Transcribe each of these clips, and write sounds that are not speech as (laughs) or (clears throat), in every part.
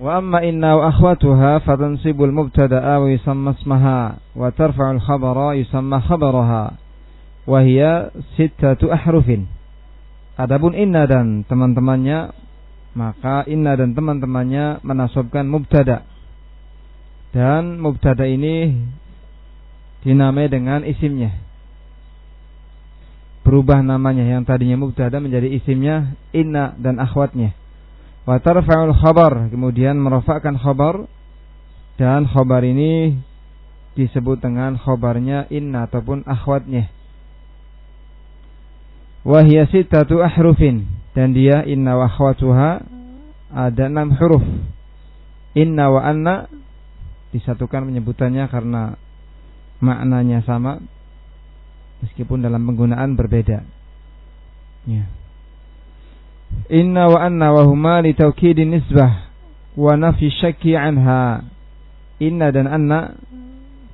وأما إن وأخواتها فتنصب المبتدأ ويسمى اسمها وترفع الخبر يسمى خبرها وهي ستة أحرف Adapun inna dan teman-temannya maka inna dan teman-temannya menasabkan mubtada dan mubtada ini dinamai dengan isimnya berubah namanya yang tadinya mubtada menjadi isimnya inna dan akhwatnya wa tarfa'ul khabar kemudian merofakkan khabar. Dan khabar ini disebut dengan khabarnya inna ataupun akhwatnya. Wahia sitatu ahrufin dan dia inna wa akhwatuha ada enam huruf. Inna wa anna disatukan penyebutannya karena maknanya sama meskipun dalam penggunaan berbeda. Ya Inna wa anna wa huma li tawkidin nisbah wa nafi syakki anha. Inna dan anna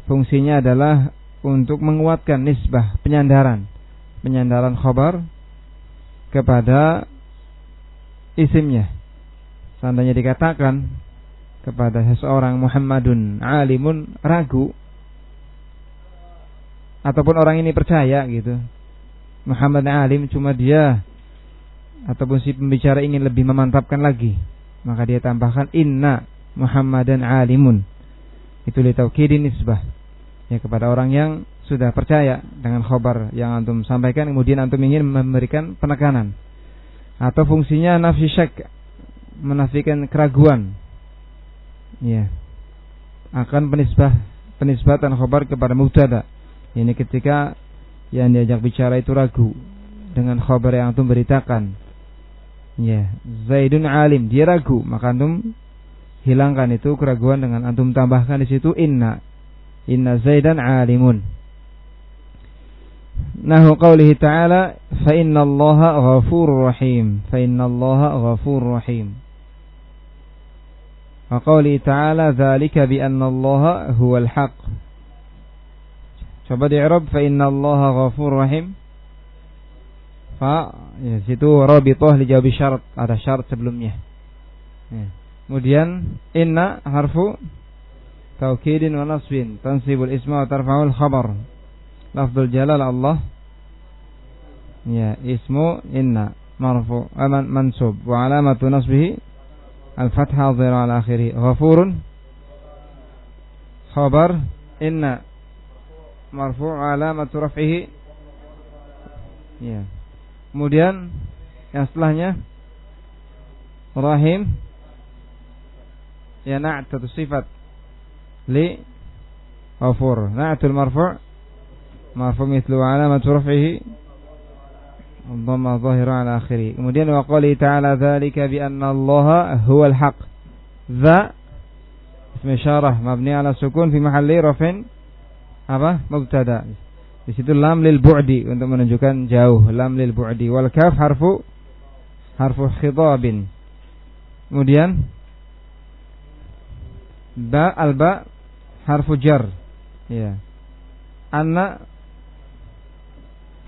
fungsinya adalah untuk menguatkan nisbah penyandaran. Penyandaran khabar kepada isimnya. Seandainya dikatakan kepada seseorang Muhammadun alimun ragu ataupun orang ini percaya gitu. Muhammad alim cuma dia ataupun si pembicara ingin lebih memantapkan lagi, maka dia tambahkan inna Muhammadan alimun. Itu li taukidin nisbah. Ya kepada orang yang sudah percaya dengan khobar yang antum sampaikan kemudian antum ingin memberikan penekanan. Atau fungsinya nafsi syak menafikan keraguan. Ya. Akan penisbah penisbatan khobar kepada mubtada. Ini ketika yang diajak bicara itu ragu dengan khobar yang antum beritakan Ya, Zaidun alim, dia ragu, maka antum hilangkan itu keraguan dengan antum tambahkan di situ inna. Inna Zaidan alimun. Nahu qawlihi ta'ala fa inna allaha ghafurur rahim fa inna allaha ghafurur rahim wa qawlihi ta'ala dzalika bi anna allaha huwal haq coba di i'rab fa inna allaha ghafurur rahim fa ya situ rabithah li jawab syarat ada syarat sebelumnya. Ya. kemudian inna harfu taukidin wa nasbin tansibul isma wa tarfa'ul khabar. Lafzul jalal Allah. Ya ismu inna marfu aman mansub. Wa alamatu nasbihi al-fathah dhira ala akhirih. Ghafurun. Khabar inna marfu alamatu raf'ihi. Ya Kemudian yang setelahnya rahim ya na'tatu sifat li ghafur. Na'tul marfu' marfu' mithlu alamat raf'ihi dhamma dhahira ala akhiri. Kemudian wa qali ta'ala dzalika bi anna Allah huwal haq dza ism isyarah mabni ala sukun fi mahalli rafin apa? Mubtada di situ lam lil bu'di untuk menunjukkan jauh, lam lil bu'di. Wal kaf harfu harfu khitabin. Kemudian ba al ba harfu jar. Ya. Anna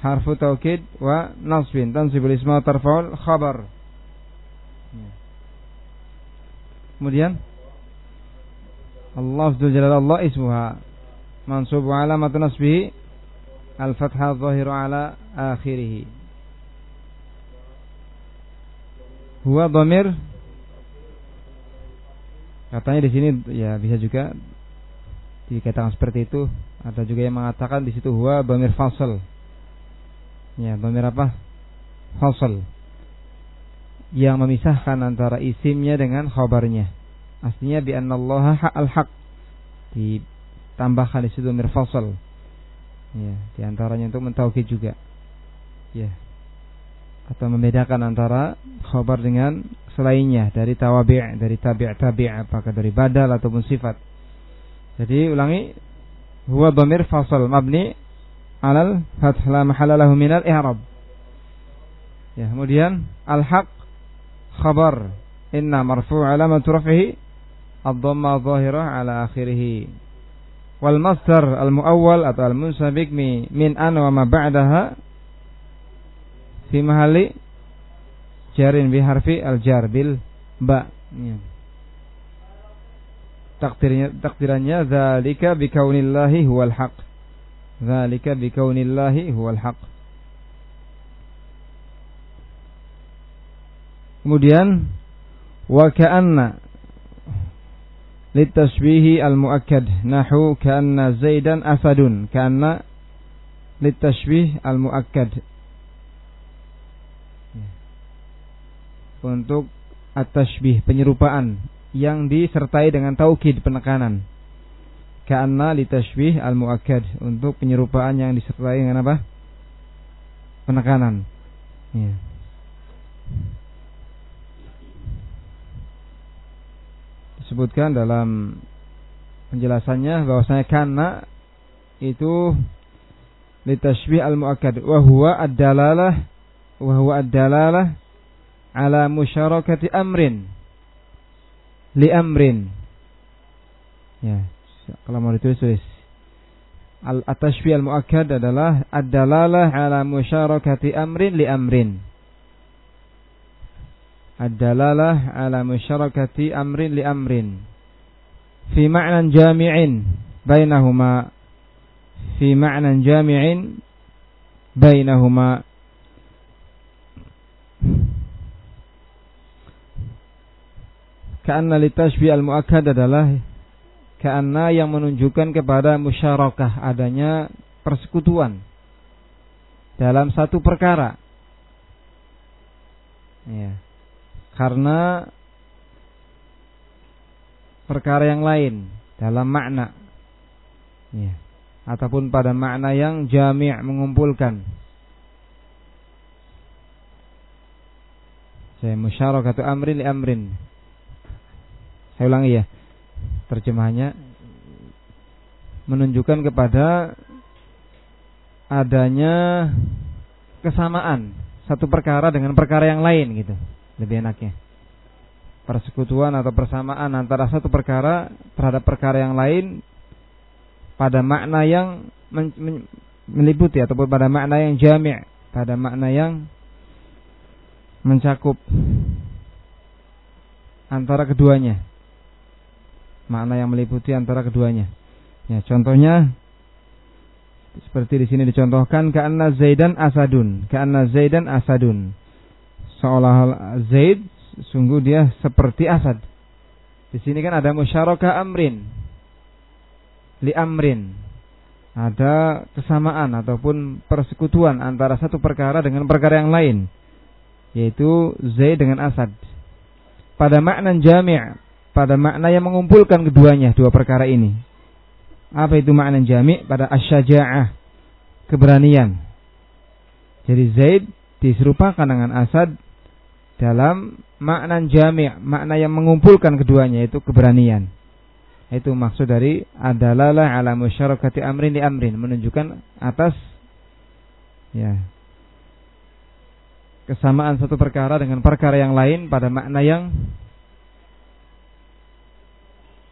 harfu taukid wa nasbin tansibul isma tarfa'ul khabar. Ya. Kemudian Allah Azza Allah ismuha mansub alamat nasbihi Al-fathah zahiru ala akhirihi Huwa domir katanya di sini ya bisa juga dikatakan seperti itu. Ada juga yang mengatakan di situ huwa bamir fasal. Ya, bamir apa? Fasal. Yang memisahkan antara isimnya dengan khabarnya. Aslinya bi annallaha al-haq. Ditambahkan di situ bamir fasal Ya, di antaranya untuk mentauhid juga. Ya. Atau membedakan antara khabar dengan selainnya dari tawabi' dari tabi' tabi' apakah dari badal ataupun sifat. Jadi ulangi huwa dhamir fasal mabni alal fath la mahalla lahu minal i'rab. Ya, kemudian al-haq khabar inna marfu' alamatu raf'ihi ad-dhamma dhahirah ala akhirih wal masdar al muawwal atau al munsabiq mi min an wa ma ba'daha fi mahalli jarin bi harfi al jar bil ba. Ya. takdirnya takdirannya zalika bikaunillahi huwal haq. Zalika bikaunillahi huwal haq. Kemudian wa ka'anna litashbihi al-muakkad nahu ka'anna zaidan asadun ka'anna litashbih al-muakkad untuk at-tashbih penyerupaan yang disertai dengan taukid penekanan. Ka'anna litashbih al-muakkad untuk penyerupaan yang disertai dengan apa? Penekanan. Ya. Disebutkan dalam penjelasannya bahwasanya karena itu litashbih al-muakkad wa huwa ad-dalalah wa huwa ad-dalalah ala musyarakati amrin li amrin. Ya kalau mau ditulis tulis al atashfi al muakkad adalah ad-dalalah ala musyarakati amrin li amrin ad-dalalah ala musyarakati amrin li amrin fi ma'nan jami'in bainahuma fi ma'nan jami'in bainahuma Karena litashbih al-mu'akkad adalah karena yang menunjukkan kepada musyarakah adanya persekutuan dalam satu perkara. Ya. Karena perkara yang lain dalam makna. Ya. Ataupun pada makna yang jami' mengumpulkan. Saya musyarakatu amrin li amrin saya ulangi ya. Terjemahannya menunjukkan kepada adanya kesamaan satu perkara dengan perkara yang lain gitu. Lebih enaknya. Persekutuan atau persamaan antara satu perkara terhadap perkara yang lain pada makna yang men men meliputi ataupun pada makna yang jami' pada makna yang mencakup antara keduanya makna yang meliputi antara keduanya. Ya, contohnya seperti di sini dicontohkan karena Zaidan asadun, karena Zaidan asadun. Seolah Zaid sungguh dia seperti asad. Di sini kan ada musyarakah amrin. Li amrin. Ada kesamaan ataupun persekutuan antara satu perkara dengan perkara yang lain. Yaitu Zaid dengan Asad. Pada makna jami' pada makna yang mengumpulkan keduanya dua perkara ini. Apa itu makna jami' pada asyaja'ah keberanian. Jadi Zaid diserupakan dengan Asad dalam makna jami' makna yang mengumpulkan keduanya itu keberanian. Itu maksud dari adalah ala musyarakati amrin di amrin menunjukkan atas ya kesamaan satu perkara dengan perkara yang lain pada makna yang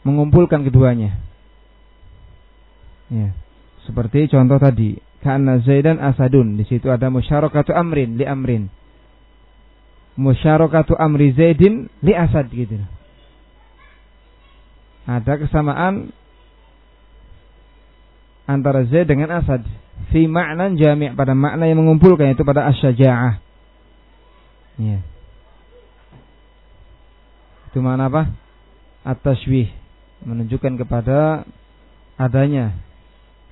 mengumpulkan keduanya. Ya. Seperti contoh tadi, karena Zaidan asadun, di situ ada musyarakatu amrin li amrin. Musyarakatu amri Zaidin li asad gitu. Ada kesamaan antara Zaid dengan Asad fi makna jami' pada makna yang mengumpulkan itu pada asyaja'ah. Ya. Itu mana apa? At-tashbih menunjukkan kepada adanya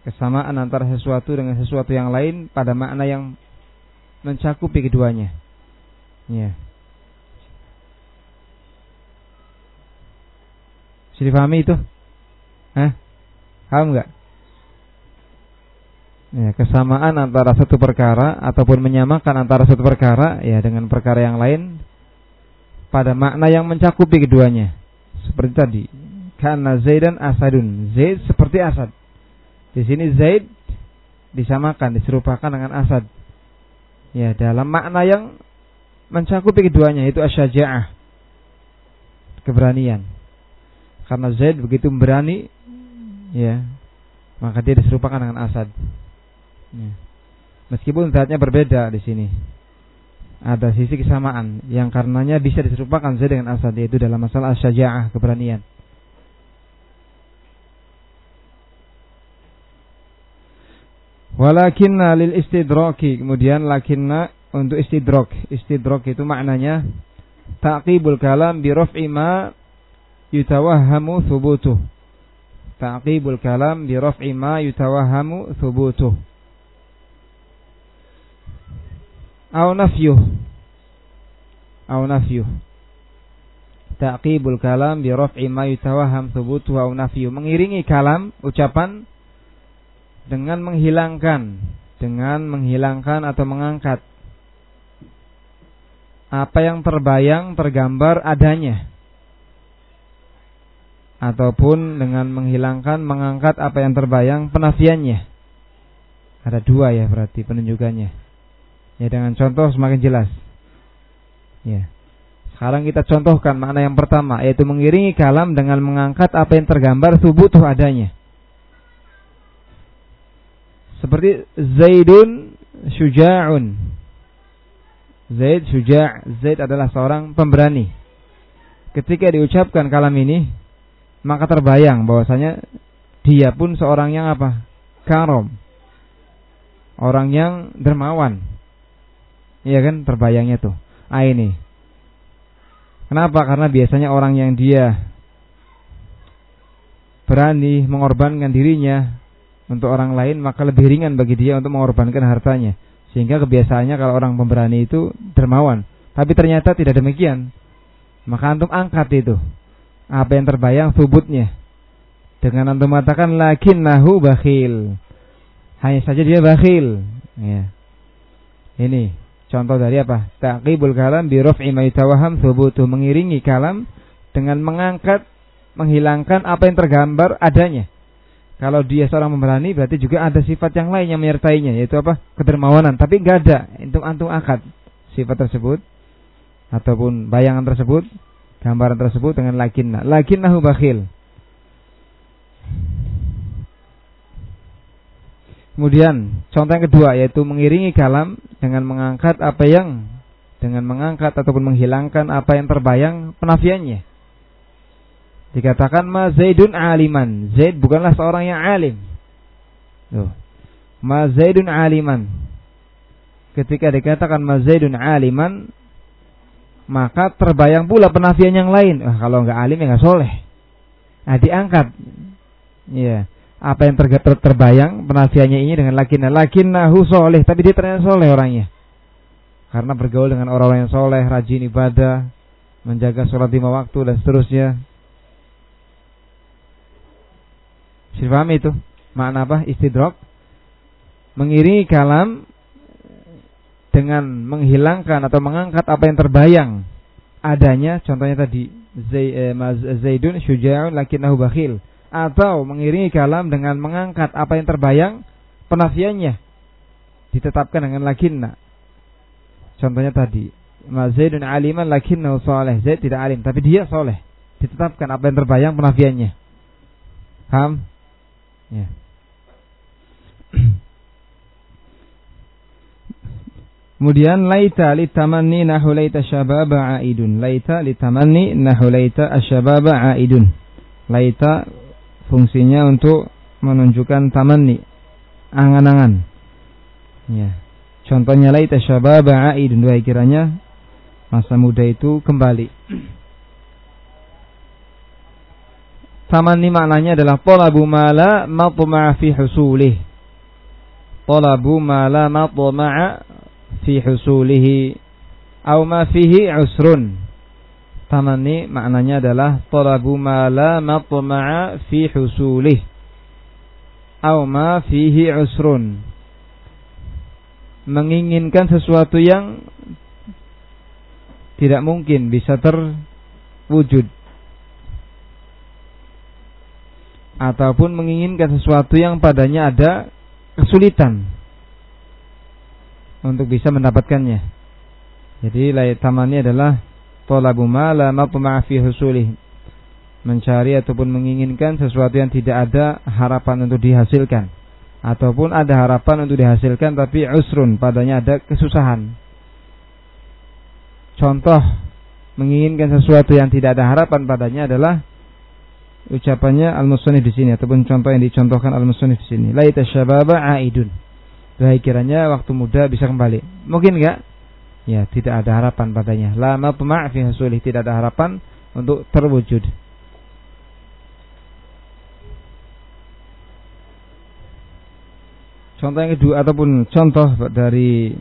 kesamaan antara sesuatu dengan sesuatu yang lain pada makna yang mencakupi keduanya. Ya. Bisa dipahami itu? Hah? Paham enggak? Ya, kesamaan antara satu perkara ataupun menyamakan antara satu perkara ya dengan perkara yang lain pada makna yang mencakupi keduanya. Seperti tadi, karena Zaidan Asadun. Zaid seperti Asad. Di sini Zaid disamakan, diserupakan dengan Asad. Ya, dalam makna yang mencakupi keduanya itu asyajaah keberanian. Karena Zaid begitu berani ya maka dia diserupakan dengan Asad. Ya. meskipun zatnya berbeda di sini. Ada sisi kesamaan. Yang karenanya bisa diserupakan Zaid dengan Asad yaitu dalam masalah asyajaah keberanian. Walakinna lil istidraki. Kemudian lakinna untuk istidrok. Istidrok itu maknanya taqibul kalam bi raf'i ma yutawahhamu thubutuh. Taqibul kalam bi raf'i ma yutawahhamu thubutuh. Au nafyuh. Au nafyuh taqibul kalam bi raf'i ma yutawaham thubutu wa nafyu mengiringi kalam ucapan dengan menghilangkan dengan menghilangkan atau mengangkat apa yang terbayang tergambar adanya. Ataupun dengan menghilangkan mengangkat apa yang terbayang penafiannya. Ada dua ya berarti penunjukannya. Ya dengan contoh semakin jelas. Ya. Sekarang kita contohkan makna yang pertama yaitu mengiringi kalam dengan mengangkat apa yang tergambar subutuh adanya. Seperti Zaidun syuja'un. Zaid syuja' Zaid adalah seorang pemberani. Ketika diucapkan kalam ini, maka terbayang bahwasanya dia pun seorang yang apa? Karom. Orang yang dermawan. Iya kan terbayangnya tuh. Ah ini Kenapa? Karena biasanya orang yang dia berani mengorbankan dirinya untuk orang lain, maka lebih ringan bagi dia untuk mengorbankan hartanya. Sehingga kebiasaannya kalau orang pemberani itu dermawan. Tapi ternyata tidak demikian. Maka antum angkat itu. Apa yang terbayang subutnya. Dengan antum mengatakan lakin nahu bakhil. Hanya saja dia bakhil. Ya. Ini Contoh dari apa? Taqibul kalam bi raf'i ma yatawaham thubutu mengiringi kalam dengan mengangkat menghilangkan apa yang tergambar adanya. Kalau dia seorang pemberani berarti juga ada sifat yang lain yang menyertainya yaitu apa? kedermawanan, tapi enggak ada. Itu antum akad sifat tersebut ataupun bayangan tersebut, gambaran tersebut dengan lakinna. Lakinnahu bakhil. Kemudian contoh yang kedua yaitu mengiringi kalam dengan mengangkat apa yang dengan mengangkat ataupun menghilangkan apa yang terbayang penafiannya. Dikatakan ma Zaidun aliman. Zaid bukanlah seorang yang alim. Tuh. Ma Zaidun aliman. Ketika dikatakan ma Zaidun aliman maka terbayang pula penafian yang lain. Wah, kalau nggak alim ya nggak soleh. Nah, diangkat. Yeah apa yang ter ter terbayang penafiannya ini dengan lakinna lakinnahu soleh tapi dia ternyata soleh orangnya karena bergaul dengan orang-orang yang soleh rajin ibadah menjaga sholat lima waktu dan seterusnya Siapa paham itu makna apa istidrok mengiringi kalam dengan menghilangkan atau mengangkat apa yang terbayang adanya contohnya tadi eh, Zaidun syuja'un lakinnahu bakhil atau mengiringi kalam dengan mengangkat apa yang terbayang penafiannya ditetapkan dengan lakinna. Contohnya tadi, Zaidun aliman lakinna soleh. Zaid tidak alim, tapi dia soleh. Ditetapkan apa yang terbayang penafiannya. Paham? Ya. (clears throat) Kemudian laita litamanni nahu laita syababa aidun. Laita litamanni nahu laita asyababa aidun. Laita fungsinya untuk menunjukkan tamanni angan-angan ya contohnya laita syababa aidun dua kiranya masa muda itu kembali (clears throat) tamanni maknanya adalah talabu mala matma'a fi husulih. Talabu mala matma'a fi husulihi. Au ma fihi usrun. Tamanni maknanya adalah talabu ma la matma'a fi husulih. Au ma fihi usrun. Menginginkan sesuatu yang tidak mungkin bisa terwujud ataupun menginginkan sesuatu yang padanya ada kesulitan untuk bisa mendapatkannya. Jadi layat tamannya adalah talabu ma la fi husulih. Mencari ataupun menginginkan sesuatu yang tidak ada harapan untuk dihasilkan. Ataupun ada harapan untuk dihasilkan tapi usrun padanya ada kesusahan. Contoh menginginkan sesuatu yang tidak ada harapan padanya adalah ucapannya al-musannif di sini ataupun contoh yang dicontohkan al-musannif di sini laita syababa aidun Duhai kiranya waktu muda bisa kembali. Mungkin enggak? Ya, tidak ada harapan padanya. La matma' fi hasulih, tidak ada harapan untuk terwujud. Contoh yang kedua ataupun contoh dari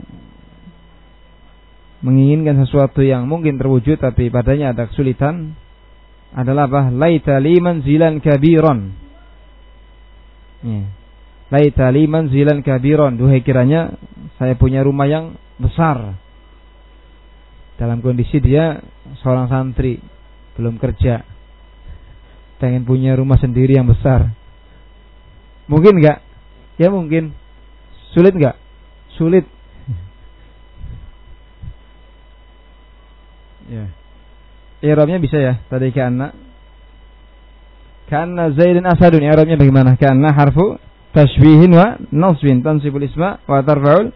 menginginkan sesuatu yang mungkin terwujud tapi padanya ada kesulitan adalah apa? Laita liman zilan kabiron. Ya. Laita liman zilan kabiron. Duhai kiranya saya punya rumah yang besar. Dalam kondisi dia seorang santri, belum kerja. Pengen punya rumah sendiri yang besar. Mungkin enggak? Ya mungkin. Sulit enggak? Sulit. (laughs) ya. Irabnya bisa ya. Tadi karena karena Zaidin Asadun. Irabnya bagaimana? Karena harfu tashbihin wa nasbin tansibul isma wa tarfa'ul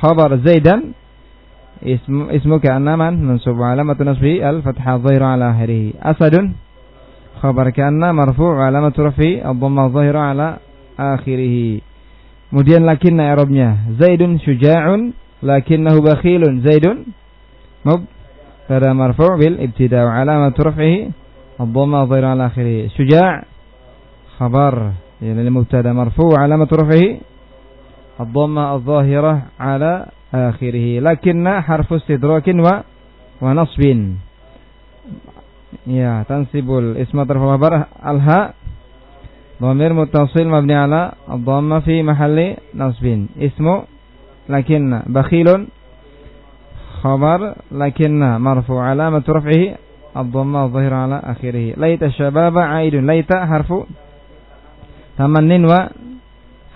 khabar zaidan ismu ismu ka'anna man mansub alamatu nasbi al fathah dhahira ala akhirih asadun khabar ka'anna marfu' alamatu rafi ad-dhamma dhahira ala akhirih kemudian lakinna i'rabnya zaidun syuja'un lakinnahu bakhilun zaidun mub marfu' bil ibtida' alamatu raf'ihi ad-dhamma dhahira ala akhirih syuja' khabar يعني المبتدا مرفوع علامة رفعه الضمة الظاهرة على آخره. لكن حرف استدراك و ونصب. يا تنسب الاسم طرف الخبر. الهاء ضمير متصل مبني على الضمة في محل نصب. اسم لكن بخيل خبر لكن مرفوع علامة رفعه الضمة الظهر على آخره. ليت الشباب عائد ليت حرف تمنين و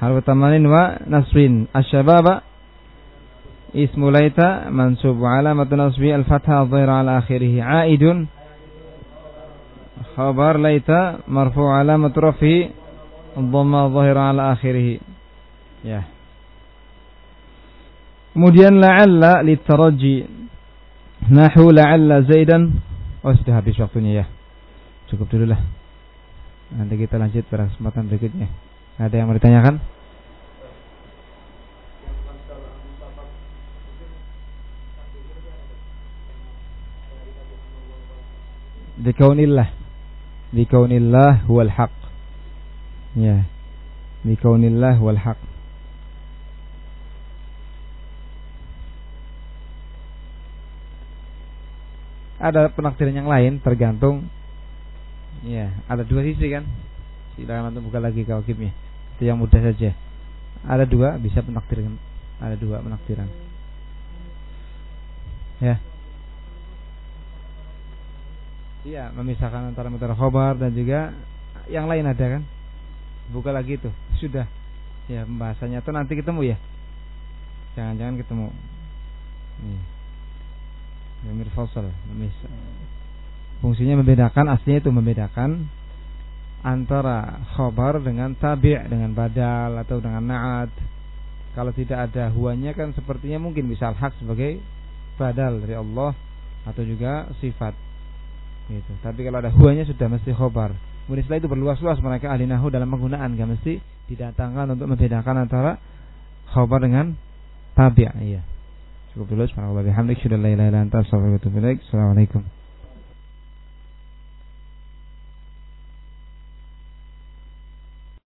حرف تمن ونصب الشباب اسم ليت منسوب علامة نصبه الفتحة الظهر على آخره. عائد خبر ليت مرفوع علامة رفعه الضمة الظهر على آخره. يا. yeah. Kemudian la'alla litaraji nahu la'alla zaidan. Oh sudah habis waktunya ya. Cukup dulu lah. Nanti kita lanjut pada kesempatan berikutnya. Ada yang mau ditanyakan? Bikaunillah Bikaunillah huwal haq. Ya. Bikaunillah huwal haq Ada penafsiran yang lain tergantung Ya, ada dua sisi kan? Silakan antum buka lagi kawakibnya. Itu yang mudah saja. Ada dua bisa penakdiran. Ada dua penakdiran. Ya. Iya, memisahkan antara mutara khobar dan juga yang lain ada kan? Buka lagi tuh. Sudah. Ya, pembahasannya tuh nanti ketemu ya. Jangan-jangan ketemu. Nih. Yamir Fasal, Fungsinya membedakan aslinya itu membedakan antara khobar dengan tabi' dengan badal atau dengan naat. Kalau tidak ada huanya kan sepertinya mungkin bisa hak sebagai badal dari Allah atau juga sifat. Gitu. Tapi kalau ada huanya sudah mesti khobar. Kemudian setelah itu berluas-luas mereka ahli nahu dalam penggunaan kan mesti didatangkan untuk membedakan antara khobar dengan tabi'. Iya. Cukup dulu. Subhanallah bihamdik. Anta Assalamualaikum.